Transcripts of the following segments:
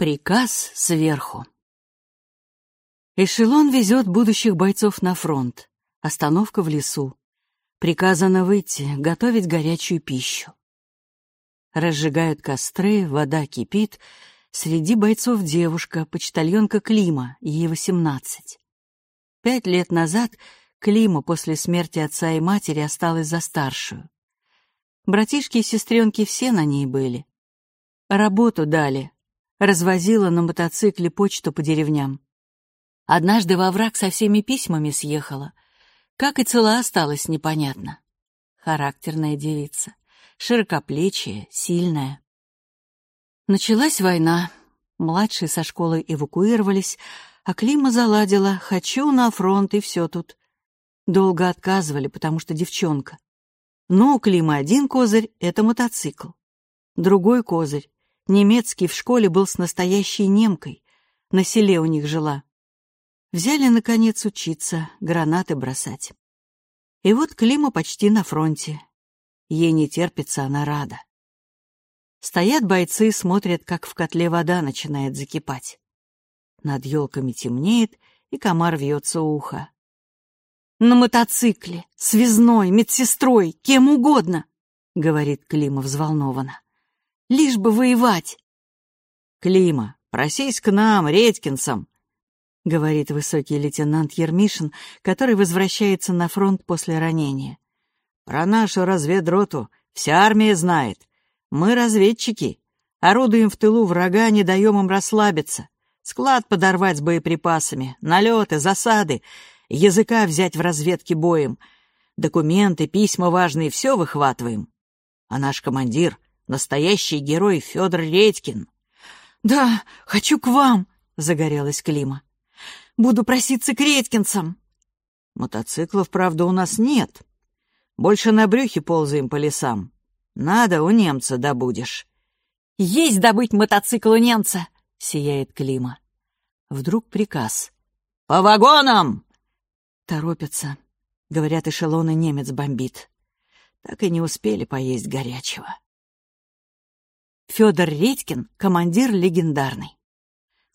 Приказ сверху. Эшелон везет будущих бойцов на фронт. Остановка в лесу. Приказано выйти, готовить горячую пищу. Разжигают костры, вода кипит. Среди бойцов девушка, почтальонка Клима, ей восемнадцать. Пять лет назад Клима после смерти отца и матери осталась за старшую. Братишки и сестренки все на ней были. Работу дали. Развозила на мотоцикле почту по деревням. Однажды во враг со всеми письмами съехала. Как и цела осталась, непонятно. Характерная девица. Широкоплечья, сильная. Началась война. Младшие со школы эвакуировались, а Клима заладила «хочу на фронт» и все тут. Долго отказывали, потому что девчонка. Но у Клима один козырь — это мотоцикл. Другой козырь — немецкий в школе был с настоящей немкой, на селе у них жила. Взяли, наконец, учиться, гранаты бросать. И вот Клима почти на фронте. Ей не терпится, она рада. Стоят бойцы, смотрят, как в котле вода начинает закипать. Над елками темнеет, и комар вьется у уха. На мотоцикле, связной, медсестрой, кем угодно, — говорит Клима взволнованно. Лишь бы воевать. Клима, просись к нам, Редькинцам, — говорит высокий лейтенант Ермишин, который возвращается на фронт после ранения. Про нашу разведроту вся армия знает. Мы разведчики. Орудуем в тылу врага, не даем им расслабиться. Склад подорвать с боеприпасами, налеты, засады — языка взять в разведке боем. Документы, письма важные, все выхватываем. А наш командир — настоящий герой Федор Редькин. «Да, хочу к вам», — загорелась Клима. «Буду проситься к Редькинцам». Мотоциклов, правда, у нас нет. Больше на брюхе ползаем по лесам. Надо, у немца добудешь. «Есть добыть мотоцикл у немца!» — сияет Клима. Вдруг приказ. «По вагонам!» Торопятся. Говорят, эшелоны немец бомбит. Так и не успели поесть горячего. Федор Редькин — командир легендарный.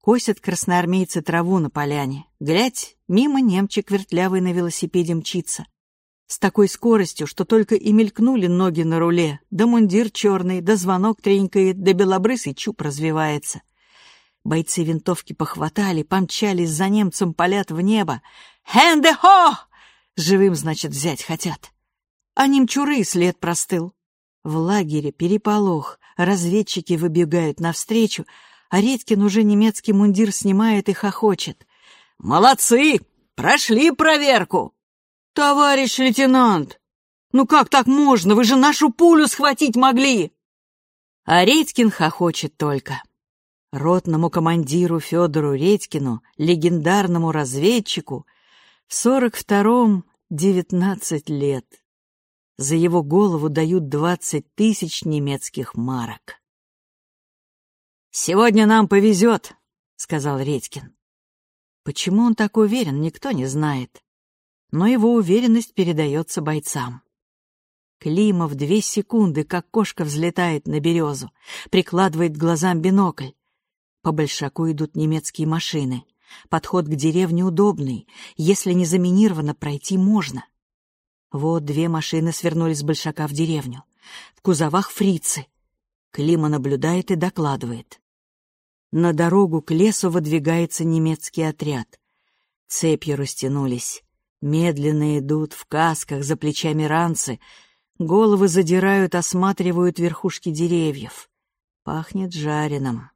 Косят красноармейцы траву на поляне. Глядь, мимо немчик вертлявый на велосипеде мчится. С такой скоростью, что только и мелькнули ноги на руле, да мундир черный, да звонок тренькает, да белобрысый чуб развивается. Бойцы винтовки похватали, помчались за немцем, полят в небо. «Хэнде-хо!» Живым, значит, взять хотят. А немчуры след простыл. В лагере переполох, разведчики выбегают навстречу, а Редькин уже немецкий мундир снимает и хохочет. «Молодцы! Прошли проверку!» «Товарищ лейтенант! Ну как так можно? Вы же нашу пулю схватить могли!» А Редькин хохочет только. Ротному командиру Федору Редькину, легендарному разведчику, в сорок втором девятнадцать лет. За его голову дают двадцать тысяч немецких марок. «Сегодня нам повезет», — сказал Редькин. Почему он так уверен, никто не знает. Но его уверенность передается бойцам. Клима в две секунды, как кошка взлетает на березу, прикладывает глазам бинокль. По большаку идут немецкие машины. Подход к деревне удобный. Если не заминировано, пройти можно. Вот две машины свернули с большака в деревню. В кузовах фрицы. Клима наблюдает и докладывает. На дорогу к лесу выдвигается немецкий отряд. Цепью растянулись. Медленно идут, в касках, за плечами ранцы. Головы задирают, осматривают верхушки деревьев. Пахнет жареным.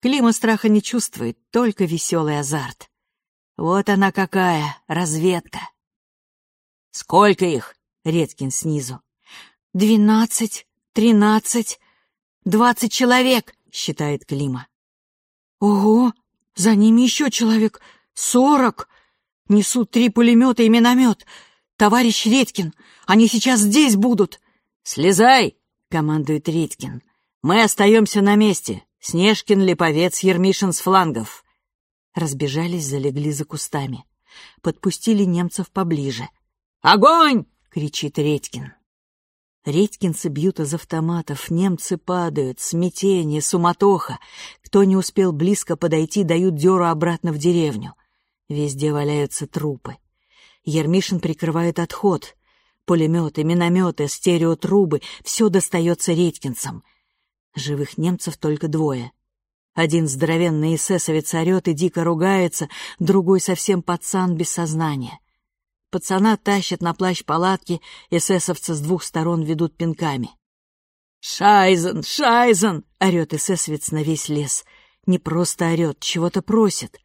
Клима страха не чувствует, только веселый азарт. Вот она какая, разведка. «Сколько их?» — Редкин снизу. «Двенадцать, тринадцать, двадцать человек», — считает Клима. «Ого, за ними еще человек, сорок. Несут три пулемета и миномет. Товарищ Редькин, они сейчас здесь будут». «Слезай!» — командует Редькин. «Мы остаемся на месте. Снежкин, Липовец, Ермишин с флангов. Разбежались, залегли за кустами. Подпустили немцев поближе. «Огонь!» — кричит Редькин. Редькинцы бьют из автоматов, немцы падают, смятение, суматоха. Кто не успел близко подойти, дают дёру обратно в деревню. Везде валяются трупы. Ермишин прикрывает отход. Пулеметы, минометы, стереотрубы — все достается редькинцам. Живых немцев только двое. Один здоровенный эсэсовец орет и дико ругается, другой совсем пацан без сознания. Пацана тащат на плащ палатки, эсэсовцы с двух сторон ведут пинками. «Шайзен! Шайзен!» — орет эсэсовец на весь лес. Не просто орет, чего-то просит.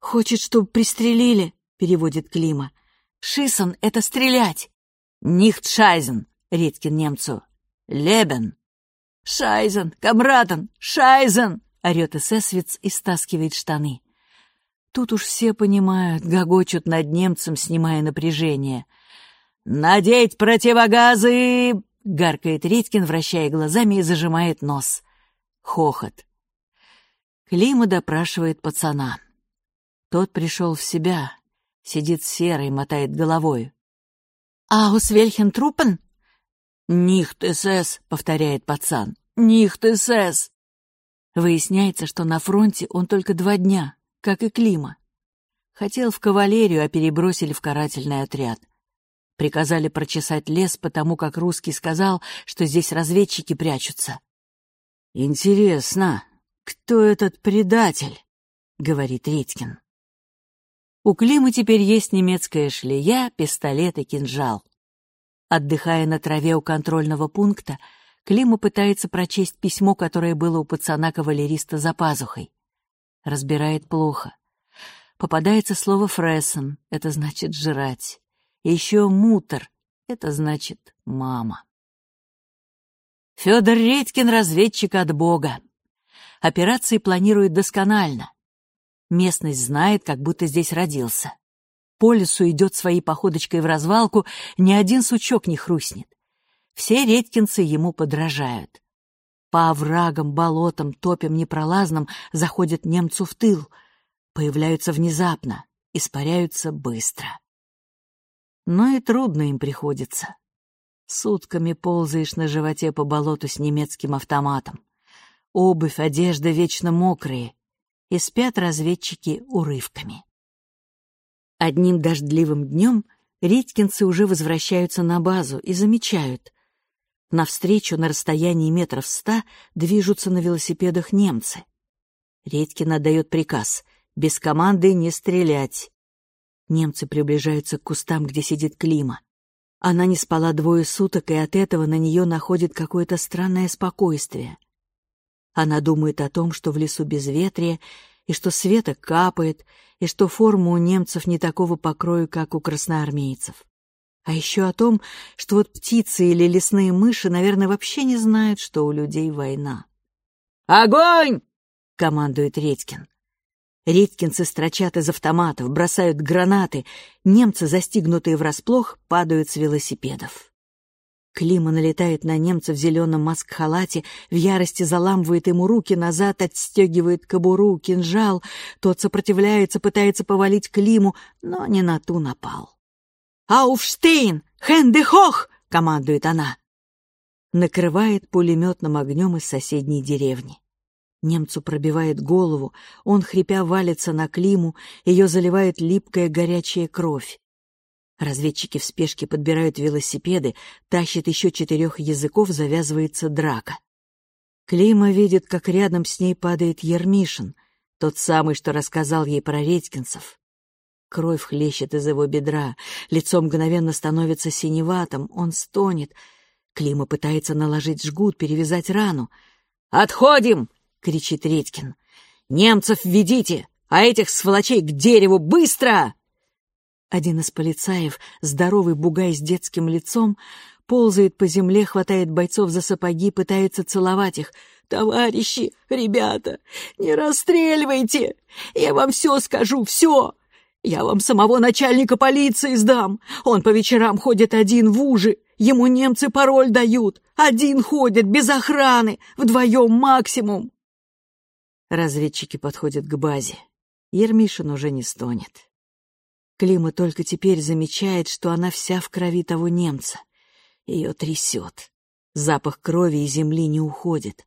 «Хочет, чтобы пристрелили», — переводит Клима. «Шисон — это стрелять!» «Нихт Шайзен!» — Редькин немцу. «Лебен!» «Шайзен! Камраден! Шайзен!» — орет эсэсовец и стаскивает штаны. Тут уж все понимают, гогочут над немцем, снимая напряжение. «Надеть противогазы!» — гаркает Редькин, вращая глазами и зажимает нос. Хохот. Клима допрашивает пацана. Тот пришел в себя, сидит серый, мотает головой. «Аус Вельхен Трупен?» «Нихт СС», — повторяет пацан. «Нихт СС». Выясняется, что на фронте он только два дня как и Клима. Хотел в кавалерию, а перебросили в карательный отряд. Приказали прочесать лес, потому как русский сказал, что здесь разведчики прячутся. «Интересно, кто этот предатель?» — говорит Редькин. У Климы теперь есть немецкая шлея, пистолет и кинжал. Отдыхая на траве у контрольного пункта, Клима пытается прочесть письмо, которое было у пацана-кавалериста за пазухой разбирает плохо. Попадается слово «фрессен», это значит «жрать». И еще «мутер», это значит «мама». Федор Редькин — разведчик от Бога. Операции планирует досконально. Местность знает, как будто здесь родился. По лесу идет своей походочкой в развалку, ни один сучок не хрустнет. Все редькинцы ему подражают. По оврагам, болотам, топям непролазным заходят немцу в тыл, появляются внезапно, испаряются быстро. Но и трудно им приходится. Сутками ползаешь на животе по болоту с немецким автоматом. Обувь, одежда вечно мокрые, и спят разведчики урывками. Одним дождливым днем редькинцы уже возвращаются на базу и замечают, Навстречу на расстоянии метров ста движутся на велосипедах немцы. Редькин отдает приказ «без команды не стрелять». Немцы приближаются к кустам, где сидит Клима. Она не спала двое суток, и от этого на нее находит какое-то странное спокойствие. Она думает о том, что в лесу безветрие, и что света капает, и что форма у немцев не такого покроя, как у красноармейцев. А еще о том, что вот птицы или лесные мыши, наверное, вообще не знают, что у людей война. «Огонь!» — командует Редькин. Редькинцы строчат из автоматов, бросают гранаты. Немцы, застигнутые врасплох, падают с велосипедов. Клима налетает на немца в зеленом маск-халате, в ярости заламывает ему руки назад, отстегивает кобуру, кинжал. Тот сопротивляется, пытается повалить Климу, но не на ту напал. «Ауфштейн! Хэнде хох!» — командует она. Накрывает пулеметным огнем из соседней деревни. Немцу пробивает голову, он, хрипя, валится на Климу, ее заливает липкая горячая кровь. Разведчики в спешке подбирают велосипеды, тащат еще четырех языков, завязывается драка. Клима видит, как рядом с ней падает Ермишин, тот самый, что рассказал ей про редькинцев. Кровь хлещет из его бедра, лицо мгновенно становится синеватым, он стонет. Клима пытается наложить жгут, перевязать рану. «Отходим!» — кричит Редькин. «Немцев ведите, а этих сволочей к дереву быстро!» Один из полицаев, здоровый бугай с детским лицом, ползает по земле, хватает бойцов за сапоги, пытается целовать их. «Товарищи, ребята, не расстреливайте! Я вам все скажу, все! Я вам самого начальника полиции сдам. Он по вечерам ходит один в ужи. Ему немцы пароль дают. Один ходит, без охраны, вдвоем максимум. Разведчики подходят к базе. Ермишин уже не стонет. Клима только теперь замечает, что она вся в крови того немца. Ее трясет. Запах крови и земли не уходит.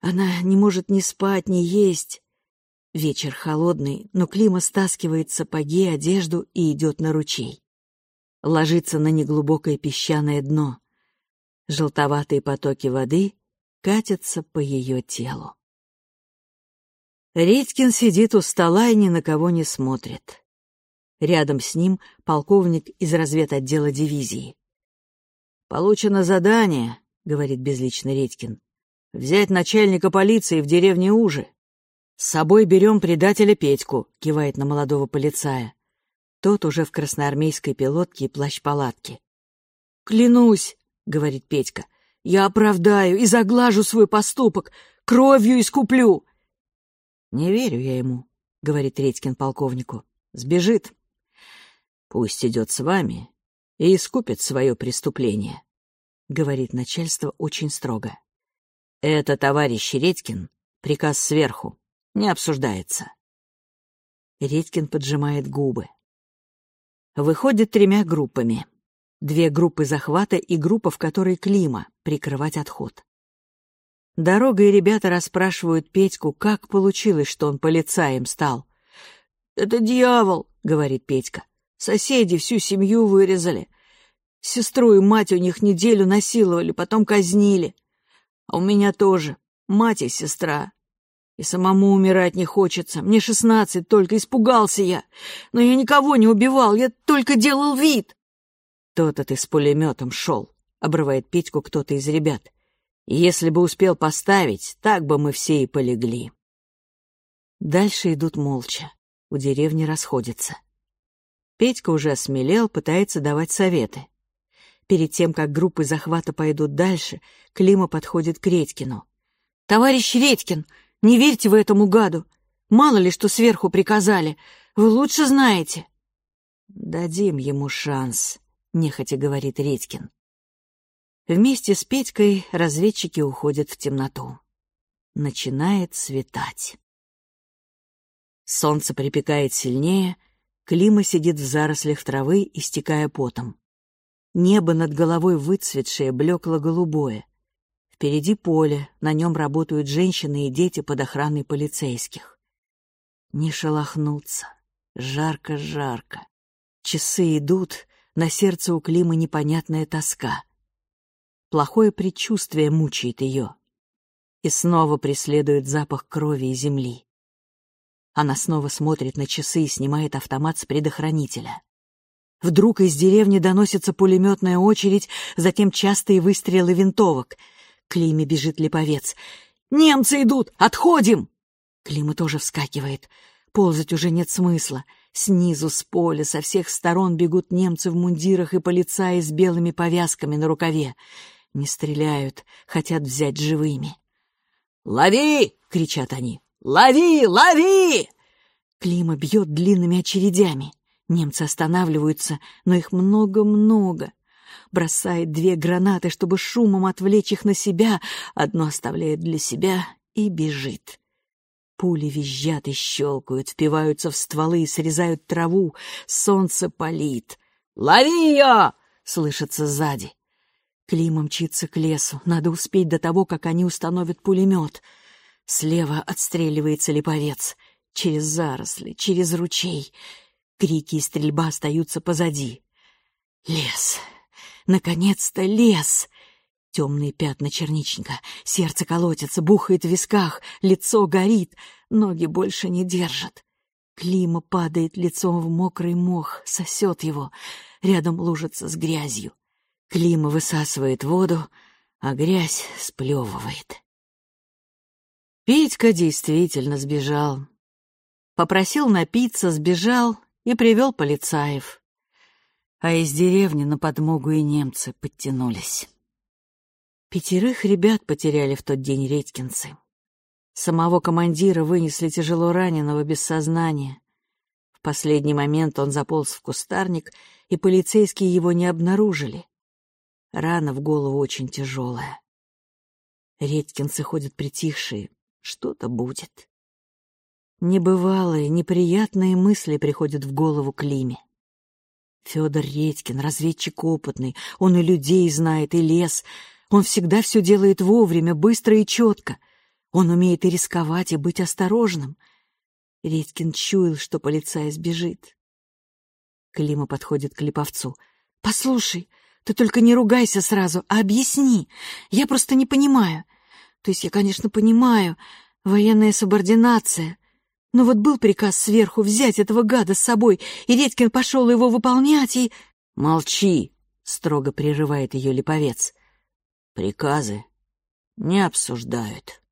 Она не может ни спать, ни есть. Вечер холодный, но Клима стаскивает сапоги, одежду и идет на ручей. Ложится на неглубокое песчаное дно. Желтоватые потоки воды катятся по ее телу. Редькин сидит у стола и ни на кого не смотрит. Рядом с ним полковник из разведотдела дивизии. «Получено задание», — говорит безлично Редькин, — «взять начальника полиции в деревне Уже. С собой берем предателя Петьку», — кивает на молодого полицая. Тот уже в красноармейской пилотке и плащ-палатке. «Клянусь», — говорит Петька, — «я оправдаю и заглажу свой поступок, кровью искуплю. «Не верю я ему», — говорит Редькин полковнику. «Сбежит. Пусть идет с вами и искупит свое преступление», — говорит начальство очень строго. «Это, товарищ Редькин, приказ сверху, не обсуждается». Редькин поджимает губы. Выходит тремя группами. Две группы захвата и группа, в которой Клима, прикрывать отход. Дорога и ребята расспрашивают Петьку, как получилось, что он полицаем стал. «Это дьявол», — говорит Петька. «Соседи всю семью вырезали. Сестру и мать у них неделю насиловали, потом казнили. А у меня тоже. Мать и сестра. И самому умирать не хочется. Мне шестнадцать только, испугался я. Но я никого не убивал, я только делал вид». «То-то ты с пулеметом шел», — обрывает Петьку кто-то из ребят. Если бы успел поставить, так бы мы все и полегли. Дальше идут молча. У деревни расходятся. Петька уже осмелел, пытается давать советы. Перед тем, как группы захвата пойдут дальше, Клима подходит к Редькину. «Товарищ Редькин, не верьте вы этому гаду. Мало ли, что сверху приказали. Вы лучше знаете». «Дадим ему шанс», — нехотя говорит Редькин. Вместе с Петькой разведчики уходят в темноту. Начинает светать. Солнце припекает сильнее, Клима сидит в зарослях травы, истекая потом. Небо над головой выцветшее, блекло-голубое. Впереди поле, на нем работают женщины и дети под охраной полицейских. Не шелохнуться. Жарко-жарко. Часы идут, на сердце у Климы непонятная тоска. Плохое предчувствие мучает ее. И снова преследует запах крови и земли. Она снова смотрит на часы и снимает автомат с предохранителя. Вдруг из деревни доносится пулеметная очередь, затем частые выстрелы винтовок. Климе бежит липовец. «Немцы идут! Отходим!» Клима тоже вскакивает. Ползать уже нет смысла. Снизу, с поля, со всех сторон бегут немцы в мундирах и полицаи с белыми повязками на рукаве. Не стреляют, хотят взять живыми. «Лови!» — кричат они. «Лови! Лови!» Клима бьет длинными очередями. Немцы останавливаются, но их много-много. Бросает две гранаты, чтобы шумом отвлечь их на себя, одну оставляет для себя и бежит. Пули визжат и щелкают, впиваются в стволы и срезают траву. Солнце палит. «Лови ее!» — слышится сзади. Клима мчится к лесу. Надо успеть до того, как они установят пулемет. Слева отстреливается липовец. Через заросли, через ручей. Крики и стрельба остаются позади. Лес. Наконец-то лес. Темные пятна черничника. Сердце колотится, бухает в висках. Лицо горит. Ноги больше не держат. Клима падает лицом в мокрый мох, сосет его. Рядом лужится с грязью. Клима высасывает воду, а грязь сплевывает. Петька действительно сбежал. Попросил напиться, сбежал и привел полицаев. А из деревни на подмогу и немцы подтянулись. Пятерых ребят потеряли в тот день редькинцы. Самого командира вынесли тяжело раненого без сознания. В последний момент он заполз в кустарник, и полицейские его не обнаружили. Рана в голову очень тяжелая. Редькинцы ходят притихшие. Что-то будет. Небывалые, неприятные мысли приходят в голову Климе. Федор Редькин, разведчик опытный, он и людей знает, и лес. Он всегда все делает вовремя, быстро и четко. Он умеет и рисковать, и быть осторожным. Редькин чуял, что полицай сбежит. Клима подходит к Липовцу. «Послушай, ты только не ругайся сразу, а объясни. Я просто не понимаю. То есть я, конечно, понимаю, военная субординация. Но вот был приказ сверху взять этого гада с собой, и Редькин пошел его выполнять, и... «Молчи!» — строго прерывает ее липовец. «Приказы не обсуждают».